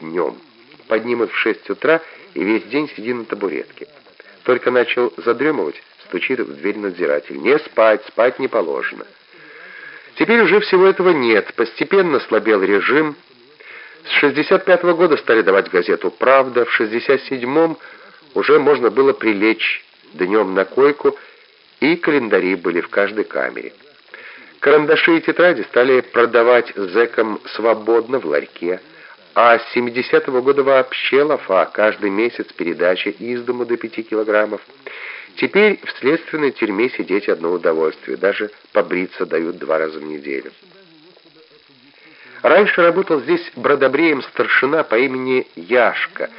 днем. Поднимут в шесть утра и весь день сиди на табуретке. Только начал задремывать, стучит в дверь надзиратель. Не спать, спать не положено. Теперь уже всего этого нет. Постепенно слабел режим. С 65 -го года стали давать газету «Правда». В 67-м уже можно было прилечь днем на койку, и календари были в каждой камере. Карандаши и тетради стали продавать зэкам свободно в ларьке, а с 70-го года вообще лафа, каждый месяц передача из дому до 5 килограммов. Теперь в следственной тюрьме сидеть одно удовольствие, даже побриться дают два раза в неделю. Раньше работал здесь бродобреем старшина по имени Яшка.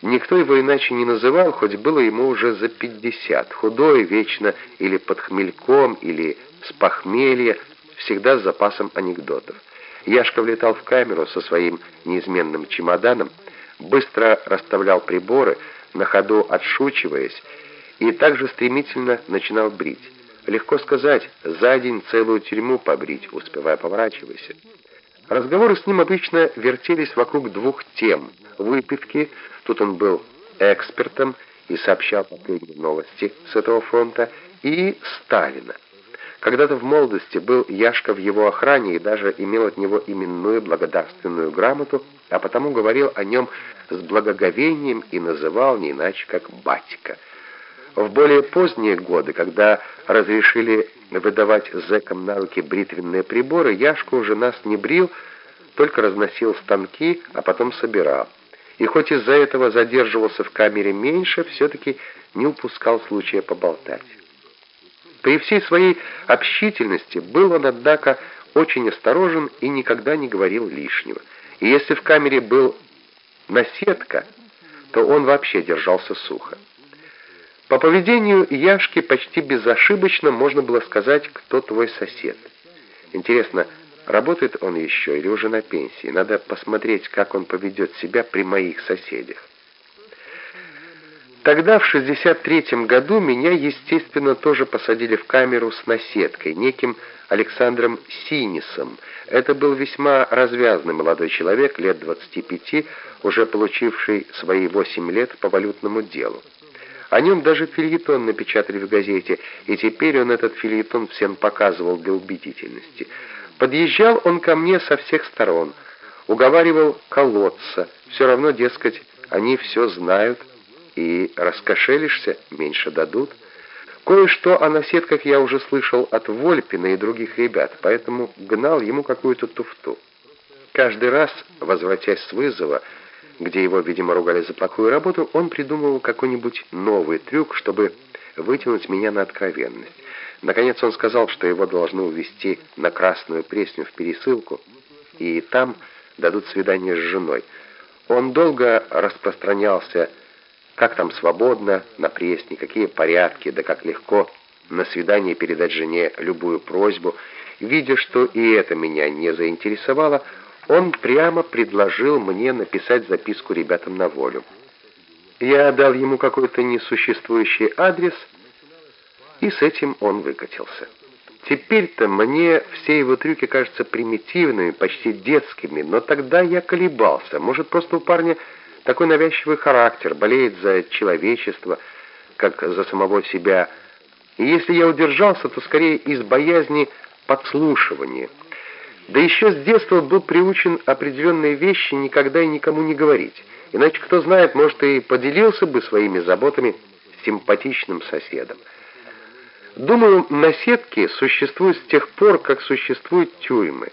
Никто его иначе не называл, хоть было ему уже за 50. Худой, вечно или под хмельком, или с похмелья, всегда с запасом анекдотов. Яшка влетал в камеру со своим неизменным чемоданом, быстро расставлял приборы, на ходу отшучиваясь, и также стремительно начинал брить. Легко сказать, за день целую тюрьму побрить, успевая поворачивайся. Разговоры с ним обычно вертелись вокруг двух тем. Выпивки, тут он был экспертом и сообщал последние новости с этого фронта, и Сталина. Когда-то в молодости был Яшка в его охране и даже имел от него именную благодарственную грамоту, а потому говорил о нем с благоговением и называл не иначе как «батька». В более поздние годы, когда разрешили выдавать зэкам на руки бритвенные приборы, Яшка уже нас не брил, только разносил станки, а потом собирал. И хоть из-за этого задерживался в камере меньше, все-таки не упускал случая поболтать. При всей своей общительности был он, однако, очень осторожен и никогда не говорил лишнего. И если в камере был наседка, то он вообще держался сухо. По поведению Яшки почти безошибочно можно было сказать, кто твой сосед. Интересно, работает он еще или уже на пенсии? Надо посмотреть, как он поведет себя при моих соседях. Тогда, в 63 году, меня, естественно, тоже посадили в камеру с наседкой, неким Александром Синисом. Это был весьма развязный молодой человек, лет 25, уже получивший свои 8 лет по валютному делу. О нем даже фильетон напечатали в газете, и теперь он этот фильетон всем показывал для убедительности. Подъезжал он ко мне со всех сторон, уговаривал колоться, все равно, дескать, они все знают, и раскошелишься, меньше дадут. Кое-что о наседках я уже слышал от Вольпина и других ребят, поэтому гнал ему какую-то туфту. Каждый раз, возвратясь с вызова, где его, видимо, ругали за плохую работу, он придумывал какой-нибудь новый трюк, чтобы вытянуть меня на откровенность. Наконец он сказал, что его должны увезти на Красную Пресню в пересылку, и там дадут свидание с женой. Он долго распространялся как там свободно, на пресне, какие порядки, да как легко на свидание передать жене любую просьбу. Видя, что и это меня не заинтересовало, он прямо предложил мне написать записку ребятам на волю. Я дал ему какой-то несуществующий адрес, и с этим он выкатился. Теперь-то мне все его трюки кажутся примитивными, почти детскими, но тогда я колебался. Может, просто у парня такой навязчивый характер, болеет за человечество, как за самого себя. И если я удержался, то скорее из боязни подслушивания. Да еще с детства был приучен определенные вещи никогда и никому не говорить. Иначе, кто знает, может, и поделился бы своими заботами с симпатичным соседом. Думаю, наседки существуют с тех пор, как существуют тюрьмы.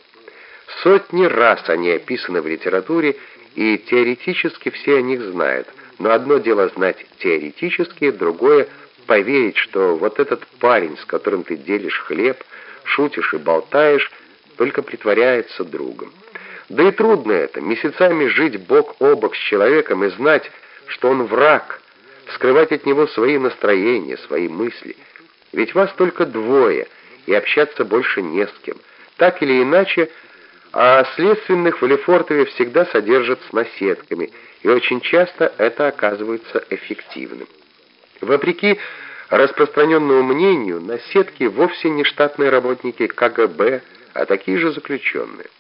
Сотни раз они описаны в литературе, и теоретически все о них знают. Но одно дело знать теоретически, другое — поверить, что вот этот парень, с которым ты делишь хлеб, шутишь и болтаешь, только притворяется другом. Да и трудно это, месяцами жить бок о бок с человеком и знать, что он враг, скрывать от него свои настроения, свои мысли. Ведь вас только двое, и общаться больше не с кем. Так или иначе, а следственных в Лефортове всегда содержат с наседками, и очень часто это оказывается эффективным. Вопреки распространенному мнению, наседки вовсе не штатные работники КГБ, а такие же заключенные.